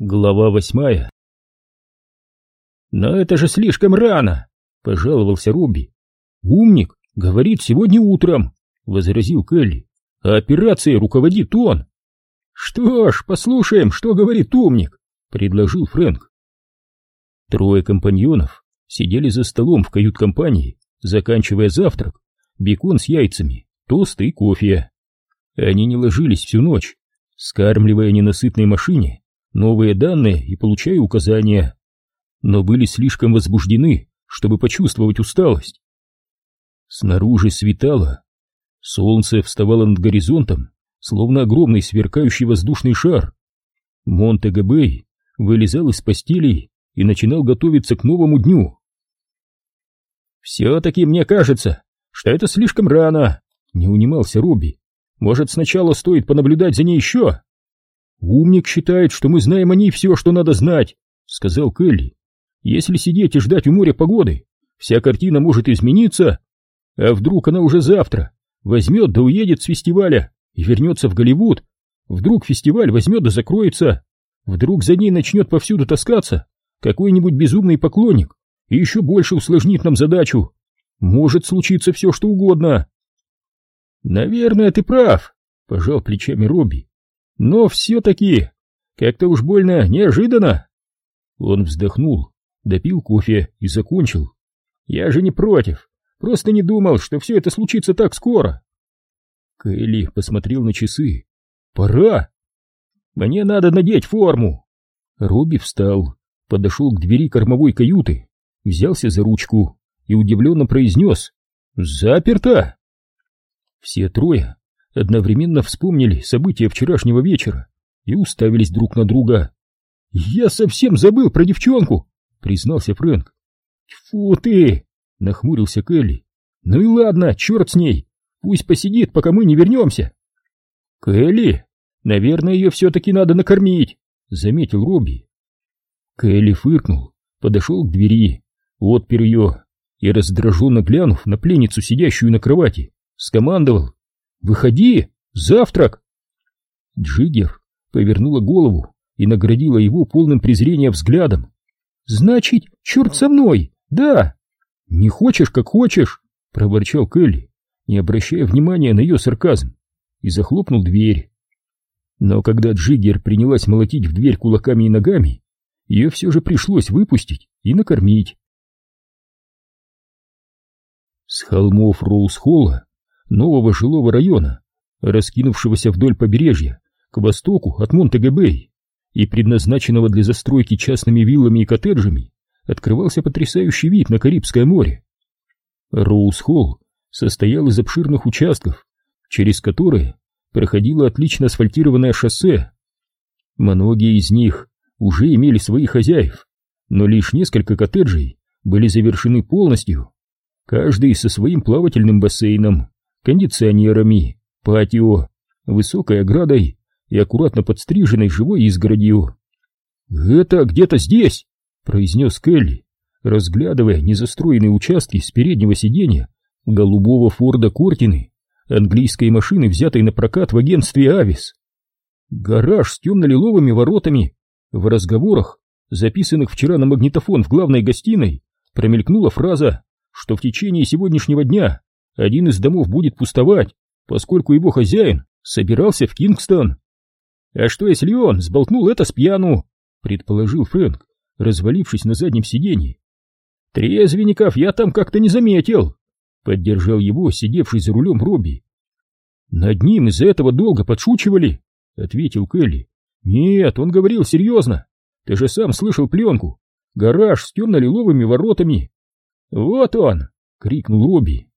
Глава восьмая «Но это же слишком рано!» — пожаловался Робби. «Умник, говорит, сегодня утром!» — возразил Келли. «А операцией руководит он!» «Что ж, послушаем, что говорит умник!» — предложил Фрэнк. Трое компаньонов сидели за столом в кают-компании, заканчивая завтрак, бекон с яйцами, тосты и кофе. Они не ложились всю ночь, скармливая ненасытной машине новые данные и получая указания, но были слишком возбуждены, чтобы почувствовать усталость. Снаружи светало, солнце вставало над горизонтом, словно огромный сверкающий воздушный шар. Монте-Габей вылезал из постелей и начинал готовиться к новому дню. «Все-таки мне кажется, что это слишком рано», — не унимался Робби. «Может, сначала стоит понаблюдать за ней еще?» «Умник считает, что мы знаем о ней все, что надо знать», — сказал Келли. «Если сидеть и ждать у моря погоды, вся картина может измениться. А вдруг она уже завтра возьмет да уедет с фестиваля и вернется в Голливуд? Вдруг фестиваль возьмет да закроется? Вдруг за ней начнет повсюду таскаться какой-нибудь безумный поклонник и еще больше усложнит нам задачу? Может случиться все, что угодно». «Наверное, ты прав», — пожал плечами Робби. Но все-таки как-то уж больно неожиданно. Он вздохнул, допил кофе и закончил. Я же не против, просто не думал, что все это случится так скоро. Кэлли посмотрел на часы. Пора. Мне надо надеть форму. Робби встал, подошел к двери кормовой каюты, взялся за ручку и удивленно произнес «Заперто!». Все трое одновременно вспомнили события вчерашнего вечера и уставились друг на друга. «Я совсем забыл про девчонку!» — признался Фрэнк. «Фу ты!» — нахмурился Келли. «Ну и ладно, черт с ней! Пусть посидит, пока мы не вернемся!» «Келли, наверное, ее все-таки надо накормить!» — заметил Робби. Келли фыркнул, подошел к двери, отпер ее и, раздраженно глянув на пленницу, сидящую на кровати, скомандовал Выходи! Завтрак!» Джиггер повернула голову и наградила его полным презрения взглядом. «Значит, черт со мной! Да!» «Не хочешь, как хочешь!» — проворчал Келли, не обращая внимания на ее сарказм, и захлопнул дверь. Но когда Джиггер принялась молотить в дверь кулаками и ногами, ее все же пришлось выпустить и накормить. С холмов Роуз-Холла нового жилого района, раскинувшегося вдоль побережья к востоку от Монтегебей и предназначенного для застройки частными виллами и коттеджами, открывался потрясающий вид на Карибское море. Роуз-Холл состоял из обширных участков, через которые проходило отлично асфальтированное шоссе. Многие из них уже имели своих хозяев, но лишь несколько коттеджей были завершены полностью, каждый со своим плавательным бассейном кондиционерами, патио, высокой оградой и аккуратно подстриженной живой изгородью. «Это где-то здесь!» — произнес Келли, разглядывая незастроенные участки с переднего сиденья голубого Форда Кортины, английской машины, взятой на прокат в агентстве «Авис». Гараж с темно-лиловыми воротами. В разговорах, записанных вчера на магнитофон в главной гостиной, промелькнула фраза, что в течение сегодняшнего дня один из домов будет пустовать, поскольку его хозяин собирался в Кингстон. А что если он сболтнул это с пьяну, предположил Фрэнк, развалившись на заднем сиденье. Трезвенников я там как-то не заметил, поддержал его сидевший за рулем Робби. Над ним из-за этого долго подшучивали, ответил Келли. Нет, он говорил серьезно. Ты же сам слышал пленку. Гараж с темно-лиловыми воротами. Вот он! крикнул Робби.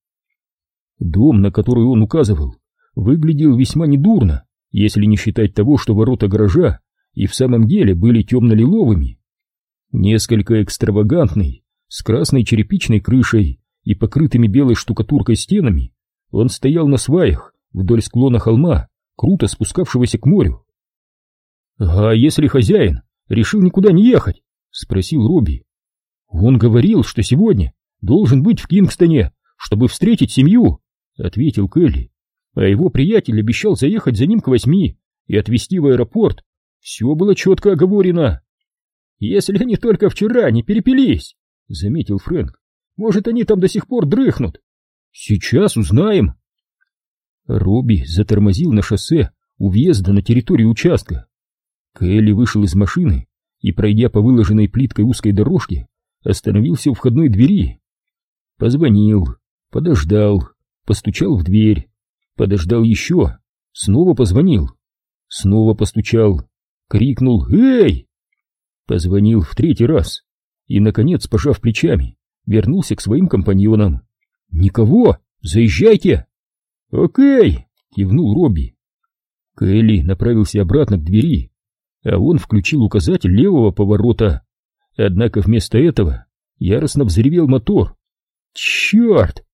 Дом, на который он указывал, выглядел весьма недурно, если не считать того, что ворота гаража и в самом деле были темно-лиловыми. Несколько экстравагантный, с красной черепичной крышей и покрытыми белой штукатуркой стенами, он стоял на сваях вдоль склона холма, круто спускавшегося к морю. «А если хозяин решил никуда не ехать?» — спросил Робби. «Он говорил, что сегодня должен быть в Кингстоне, чтобы встретить семью, — ответил Келли. А его приятель обещал заехать за ним к восьми и отвезти в аэропорт, Все было четко оговорено. Если они только вчера не перепились, заметил Фрэнк. Может, они там до сих пор дрыхнут. Сейчас узнаем. Робби затормозил на шоссе у въезда на территорию участка. Келли вышел из машины и, пройдя по выложенной плиткой узкой дорожке, остановился у входной двери. Позвонил, подождал, постучал в дверь, подождал еще, снова позвонил, снова постучал, крикнул «Эй!» Позвонил в третий раз и, наконец, пожав плечами, вернулся к своим компаньонам. «Никого! Заезжайте!» «Окей!» — кивнул Робби. Кэлли направился обратно к двери, а он включил указатель левого поворота. Однако вместо этого яростно взревел мотор. «Черт!»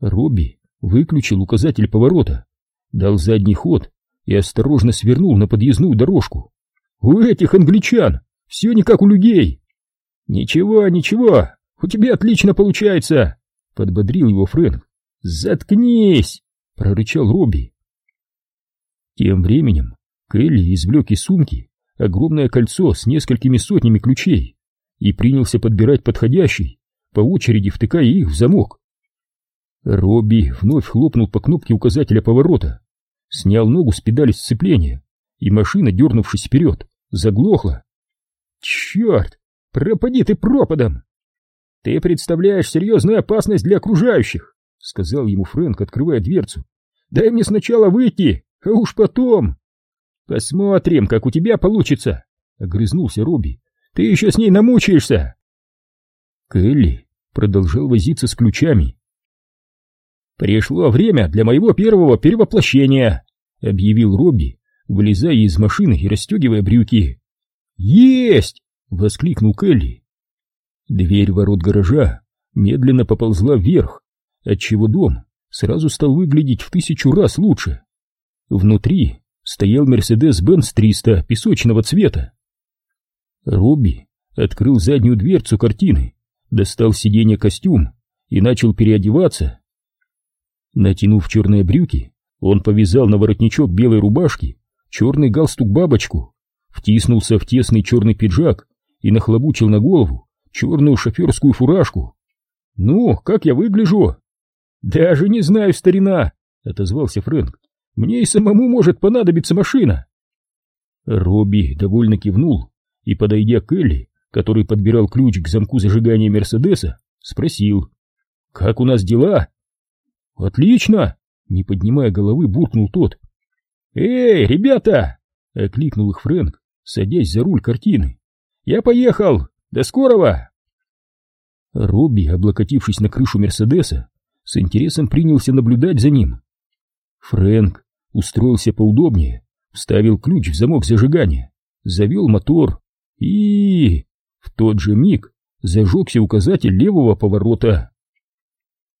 Робби выключил указатель поворота, дал задний ход и осторожно свернул на подъездную дорожку. «У этих англичан все не как у людей!» «Ничего, ничего, у тебя отлично получается!» — подбодрил его Фрэнк. «Заткнись!» — прорычал Робби. Тем временем Келли извлек из сумки огромное кольцо с несколькими сотнями ключей и принялся подбирать подходящий, по очереди втыкая их в замок. Робби вновь хлопнул по кнопке указателя поворота, снял ногу с педали сцепления, и машина, дернувшись вперед, заглохла. «Черт! Пропади ты пропадом!» «Ты представляешь серьезную опасность для окружающих!» — сказал ему Фрэнк, открывая дверцу. «Дай мне сначала выйти, а уж потом...» «Посмотрим, как у тебя получится!» — огрызнулся Робби. «Ты еще с ней намучаешься!» Келли продолжал возиться с ключами. «Пришло время для моего первого перевоплощения!» — объявил Робби, вылезая из машины и расстегивая брюки. «Есть!» — воскликнул Келли. Дверь ворот гаража медленно поползла вверх, отчего дом сразу стал выглядеть в тысячу раз лучше. Внутри стоял Мерседес-Бенц 300 песочного цвета. Робби открыл заднюю дверцу картины, достал сиденье костюм и начал переодеваться. Натянув черные брюки, он повязал на воротничок белой рубашки черный галстук-бабочку, втиснулся в тесный черный пиджак и нахлобучил на голову черную шоферскую фуражку. «Ну, как я выгляжу?» «Даже не знаю, старина», — отозвался Фрэнк. «Мне и самому может понадобиться машина». Робби довольно кивнул и, подойдя к Элли, который подбирал ключ к замку зажигания Мерседеса, спросил. «Как у нас дела?» «Отлично!» — не поднимая головы, буркнул тот. «Эй, ребята!» — окликнул их Фрэнк, садясь за руль картины. «Я поехал! До скорого!» Робби, облокотившись на крышу Мерседеса, с интересом принялся наблюдать за ним. Фрэнк устроился поудобнее, вставил ключ в замок зажигания, завел мотор и... В тот же миг зажегся указатель левого поворота.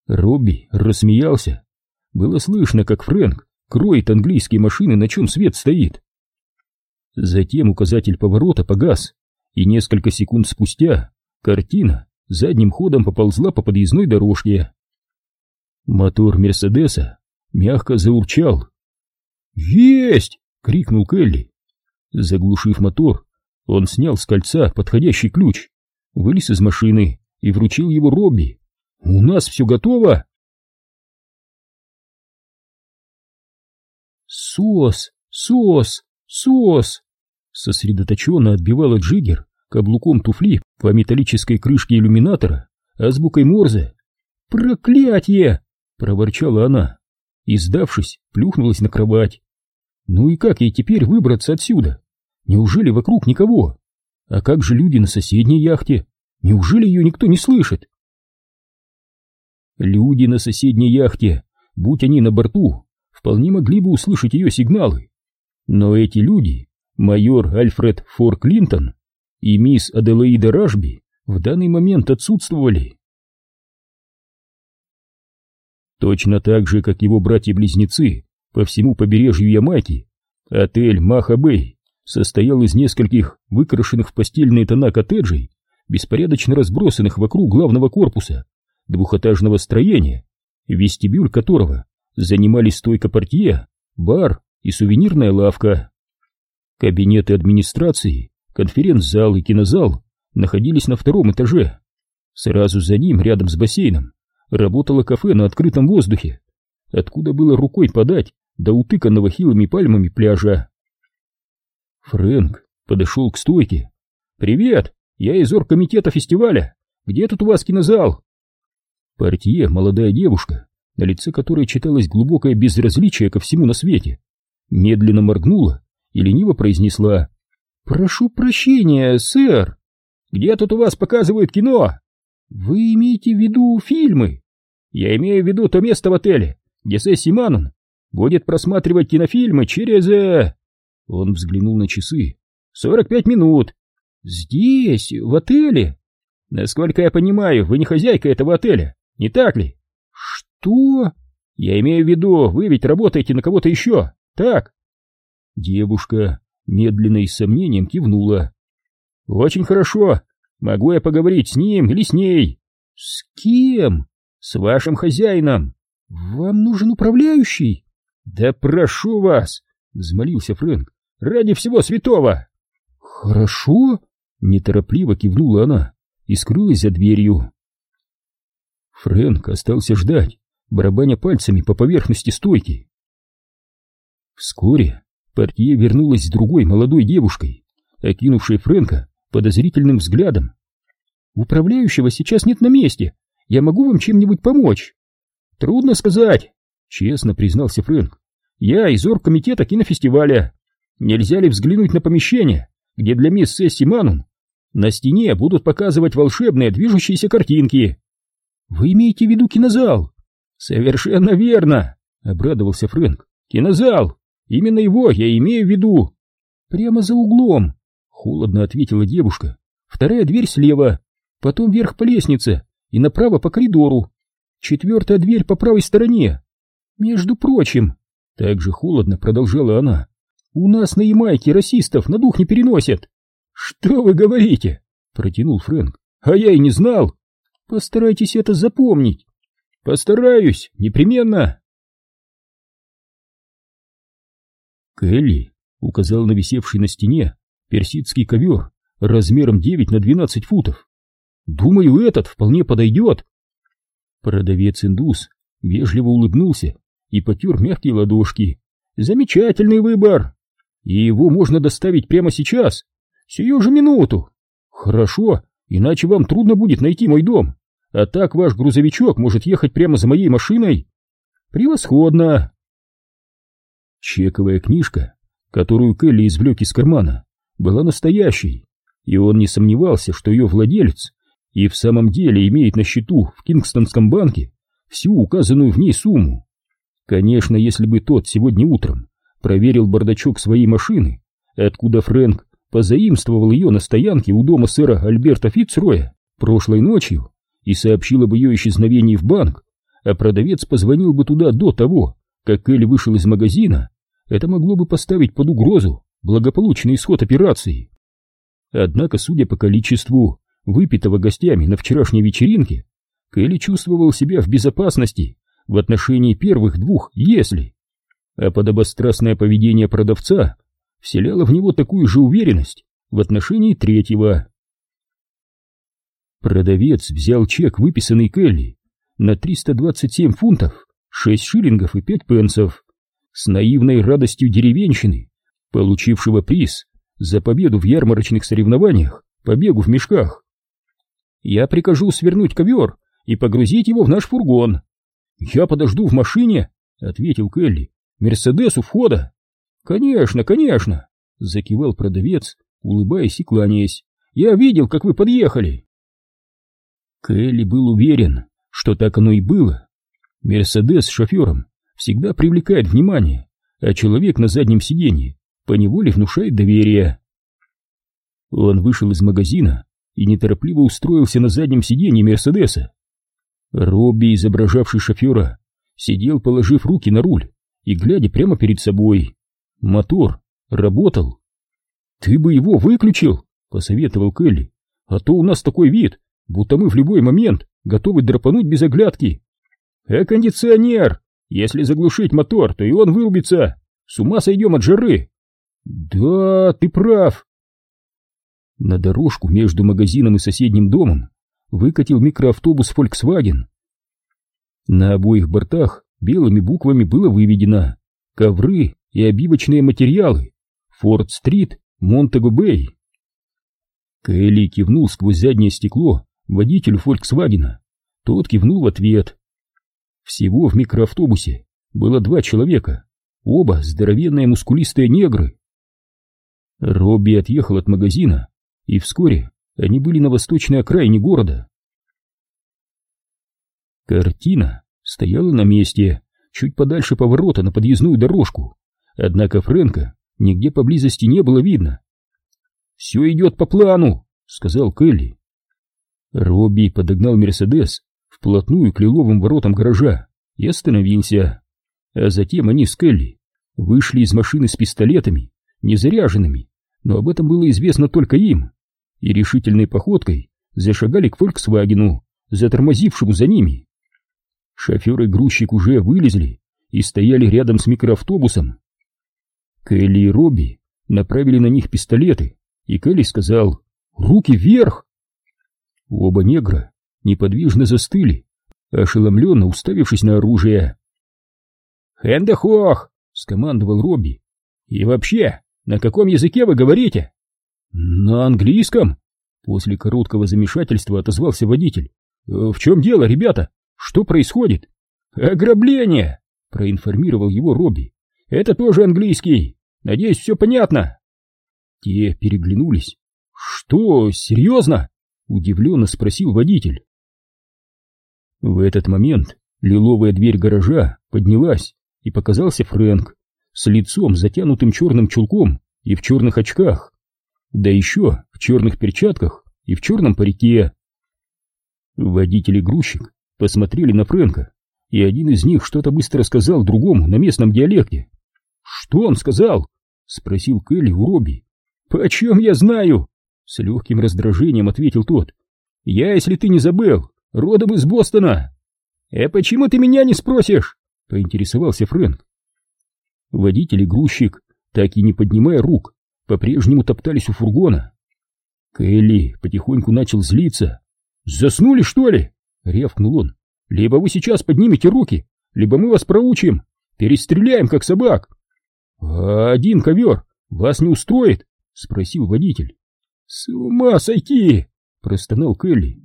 Робби рассмеялся. Было слышно, как Фрэнк кроет английские машины, на чем свет стоит. Затем указатель поворота погас, и несколько секунд спустя картина задним ходом поползла по подъездной дорожке. Мотор Мерседеса мягко заурчал. «Есть!» — крикнул Келли. Заглушив мотор, он снял с кольца подходящий ключ, вылез из машины и вручил его Робби. «У нас все готово!» «Сос! Сос! Сос!» Сосредоточенно отбивала Джиггер каблуком туфли по металлической крышке иллюминатора азбукой Морзе. «Проклятье!» — проворчала она и, сдавшись, плюхнулась на кровать. «Ну и как ей теперь выбраться отсюда? Неужели вокруг никого? А как же люди на соседней яхте? Неужели ее никто не слышит?» Люди на соседней яхте, будь они на борту, вполне могли бы услышать ее сигналы. Но эти люди майор Альфред Фор Клинтон и мисс Аделаида Рашби в данный момент отсутствовали. Точно так же, как его братья-близнецы по всему побережью Ямайки, отель Маха-Бэй состоял из нескольких выкрашенных в постельные тона коттеджей, беспорядочно разбросанных вокруг главного корпуса, двухэтажного строения, вестибюль которого занимали стойка портье, бар и сувенирная лавка. Кабинеты администрации, конференц-зал и кинозал находились на втором этаже. Сразу за ним, рядом с бассейном, работало кафе на открытом воздухе, откуда было рукой подать до утыканного хилыми пальмами пляжа. Фрэнк подошел к стойке. «Привет, я из оргкомитета фестиваля. Где тут у вас кинозал?» Портье, молодая девушка, на лице которой читалось глубокое безразличие ко всему на свете, медленно моргнула и лениво произнесла «Прошу прощения, сэр, где тут у вас показывают кино?» «Вы имеете в виду фильмы?» «Я имею в виду то место в отеле, где Сесси Манун будет просматривать кинофильмы через...» э, Он взглянул на часы. «Сорок пять минут. Здесь, в отеле?» «Насколько я понимаю, вы не хозяйка этого отеля, не так ли?» «Что?» «Я имею в виду, вы ведь работаете на кого-то еще, так?» Девушка медленно и с сомнением кивнула. «Очень хорошо. Могу я поговорить с ним или с ней?» «С кем?» «С вашим хозяином». «Вам нужен управляющий?» «Да прошу вас!» — взмолился Фрэнк. «Ради всего святого!» «Хорошо!» — неторопливо кивнула она и скрылась за дверью. Фрэнк остался ждать, барабаня пальцами по поверхности стойки. Вскоре Портье вернулась с другой молодой девушкой, окинувшей Фрэнка подозрительным взглядом. «Управляющего сейчас нет на месте. Я могу вам чем-нибудь помочь?» «Трудно сказать», — честно признался Фрэнк. «Я из оргкомитета кинофестиваля. Нельзя ли взглянуть на помещение, где для мисс Сесси Манун на стене будут показывать волшебные движущиеся картинки?» «Вы имеете в виду кинозал?» «Совершенно верно», — обрадовался Фрэнк. «Кинозал! Именно его я имею в виду!» «Прямо за углом!» — холодно ответила девушка. «Вторая дверь слева, потом вверх по лестнице и направо по коридору. Четвертая дверь по правой стороне. Между прочим, так же холодно продолжала она, у нас на Ямайке расистов на дух не переносят. Что вы говорите? Протянул Фрэнк. А я и не знал. Постарайтесь это запомнить. Постараюсь, непременно. Келли указал на висевший на стене персидский ковер размером 9 на 12 футов. Думаю, этот вполне подойдет. Продавец-индус вежливо улыбнулся и потер мягкие ладошки. Замечательный выбор. И его можно доставить прямо сейчас, сию же минуту. Хорошо, иначе вам трудно будет найти мой дом. А так ваш грузовичок может ехать прямо за моей машиной. Превосходно. Чековая книжка, которую Келли извлек из кармана, была настоящей, и он не сомневался, что ее владелец и в самом деле имеет на счету в Кингстонском банке всю указанную в ней сумму. Конечно, если бы тот сегодня утром проверил бардачок своей машины, откуда Фрэнк позаимствовал ее на стоянке у дома сэра Альберта Фицроя прошлой ночью и сообщил об ее исчезновении в банк, а продавец позвонил бы туда до того, как Элли вышел из магазина, это могло бы поставить под угрозу благополучный исход операции. Однако, судя по количеству выпитого гостями на вчерашней вечеринке, Кэлли чувствовал себя в безопасности в отношении первых двух «если», а подобострастное поведение продавца вселяло в него такую же уверенность в отношении третьего. Продавец взял чек, выписанный Келли, на 327 фунтов, 6 шиллингов и 5 пенсов, с наивной радостью деревенщины, получившего приз за победу в ярмарочных соревнованиях по бегу в мешках. Я прикажу свернуть ковер и погрузить его в наш фургон. Я подожду в машине, ответил Келли. Мерседес у входа. Конечно, конечно, закивал продавец, улыбаясь и кланяясь. Я видел, как вы подъехали. Келли был уверен, что так оно и было. Мерседес с шофером всегда привлекает внимание, а человек на заднем сиденье поневоле внушает доверие. Он вышел из магазина и неторопливо устроился на заднем сиденье Мерседеса. Робби, изображавший шофера, сидел, положив руки на руль и глядя прямо перед собой. Мотор работал. «Ты бы его выключил!» — посоветовал Келли. «А то у нас такой вид, будто мы в любой момент готовы драпануть без оглядки. А кондиционер! Если заглушить мотор, то и он вырубится. С ума сойдем от жары!» Да, ты прав. На дорожку между магазином и соседним домом выкатил микроавтобус Volkswagen. На обоих бортах белыми буквами было выведено ковры и обивочные материалы Форд-стрит, Монтего-Бэй. Кэлли кивнул сквозь заднее стекло водителю Фольксвагена. Тот кивнул в ответ. Всего в микроавтобусе было два человека, оба здоровенные мускулистые негры. Робби отъехал от магазина, и вскоре они были на восточной окраине города. Картина стояла на месте, чуть подальше поворота на подъездную дорожку, однако Фрэнка нигде поблизости не было видно. «Все идет по плану», — сказал Келли. Робби подогнал Мерседес вплотную к лиловым воротам гаража и остановился. А затем они с Келли вышли из машины с пистолетами, незаряженными, но об этом было известно только им, и решительной походкой зашагали к «Фольксвагену», затормозившему за ними. Шофер и грузчик уже вылезли и стояли рядом с микроавтобусом. Келли и Робби направили на них пистолеты, и Келли сказал «Руки вверх!». Оба негра неподвижно застыли, ошеломленно уставившись на оружие. «Хэндехох!» — скомандовал Робби. «И вообще, на каком языке вы говорите?» «На английском!» После короткого замешательства отозвался водитель. «В чем дело, ребята? Что происходит?» «Ограбление!» — проинформировал его Робби. «Это тоже английский. Надеюсь, все понятно?» Те переглянулись. «Что, серьезно?» — удивленно спросил водитель. В этот момент лиловая дверь гаража поднялась, и показался Фрэнк с лицом, затянутым черным чулком и в черных очках, да еще в черных перчатках и в черном парике. Водитель и грузчик посмотрели на Фрэнка, и один из них что-то быстро сказал другому на местном диалекте. «Что он сказал?» — спросил Келли у Робби. «Почем я знаю?» — с легким раздражением ответил тот. «Я, если ты не забыл, родом из Бостона». «Э, почему ты меня не спросишь?» — поинтересовался Фрэнк. Водитель и грузчик, так и не поднимая рук, по-прежнему топтались у фургона. Келли потихоньку начал злиться. «Заснули, что ли?» — рявкнул он. «Либо вы сейчас поднимете руки, либо мы вас проучим, перестреляем, как собак». «А один ковер вас не устроит?» — спросил водитель. «С ума сойти!» — простонал Келли.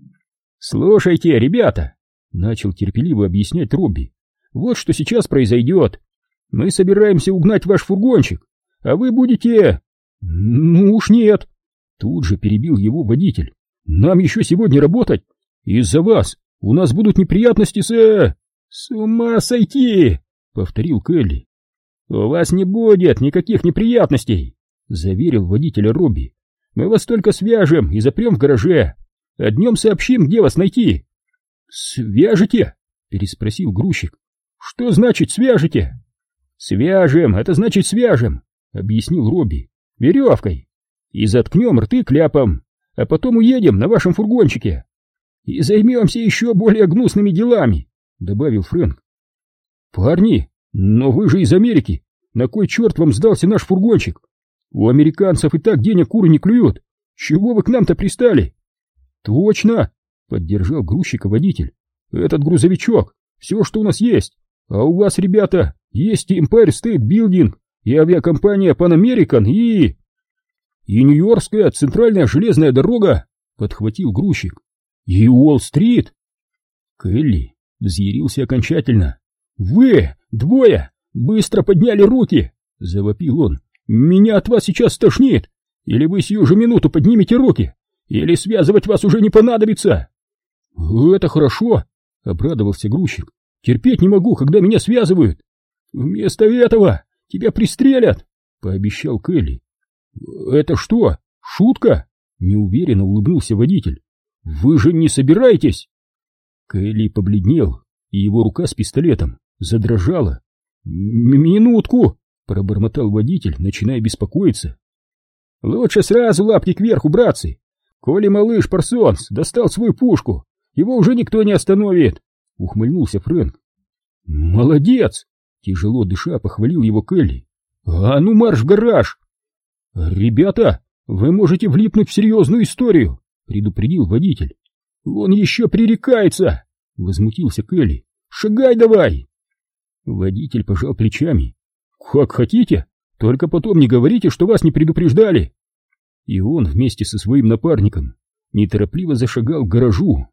«Слушайте, ребята!» — начал терпеливо объяснять Робби. «Вот что сейчас произойдет. Мы собираемся угнать ваш фургончик, а вы будете...» «Ну уж нет!» Тут же перебил его водитель. «Нам еще сегодня работать. Из-за вас у нас будут неприятности с...» «С ума сойти!» — повторил Келли. «У вас не будет никаких неприятностей!» — заверил водителя Робби. «Мы вас только свяжем и запрем в гараже, а днем сообщим, где вас найти». «Свяжете?» — переспросил грузчик. «Что значит свяжете?» «Свяжем, это значит свяжем», — объяснил Робби. «Веревкой. И заткнем рты кляпом, а потом уедем на вашем фургончике. И займемся еще более гнусными делами», — добавил Фрэнк. «Парни, но вы же из Америки. На кой черт вам сдался наш фургончик? У американцев и так денег куры не клюют. Чего вы к нам-то пристали?» «Точно!» — поддержал грузчика водитель. «Этот грузовичок, все, что у нас есть. А у вас, ребята, есть Empire State Building, и авиакомпания Pan American, и... И Нью-Йоркская центральная железная дорога, подхватил грузчик. И Уолл-стрит. Келли взъярился окончательно. Вы, двое, быстро подняли руки, завопил он. Меня от вас сейчас стошнит. Или вы сию же минуту поднимете руки, или связывать вас уже не понадобится. Это хорошо, обрадовался грузчик. Терпеть не могу, когда меня связывают. Вместо этого тебя пристрелят, пообещал Келли. Это что, шутка? Неуверенно улыбнулся водитель. Вы же не собираетесь? Келли побледнел, и его рука с пистолетом задрожала. «Минутку!» — пробормотал водитель, начиная беспокоиться. «Лучше сразу лапки кверху, братцы! Коли малыш Парсонс достал свою пушку, его уже никто не остановит!» — ухмыльнулся Фрэнк. «Молодец!» — тяжело дыша похвалил его Келли. «А ну марш в гараж!» «Ребята, вы можете влипнуть в серьезную историю», — предупредил водитель. «Он еще пререкается!» — возмутился Келли. «Шагай давай!» Водитель пожал плечами. «Как хотите, только потом не говорите, что вас не предупреждали!» И он вместе со своим напарником неторопливо зашагал к гаражу.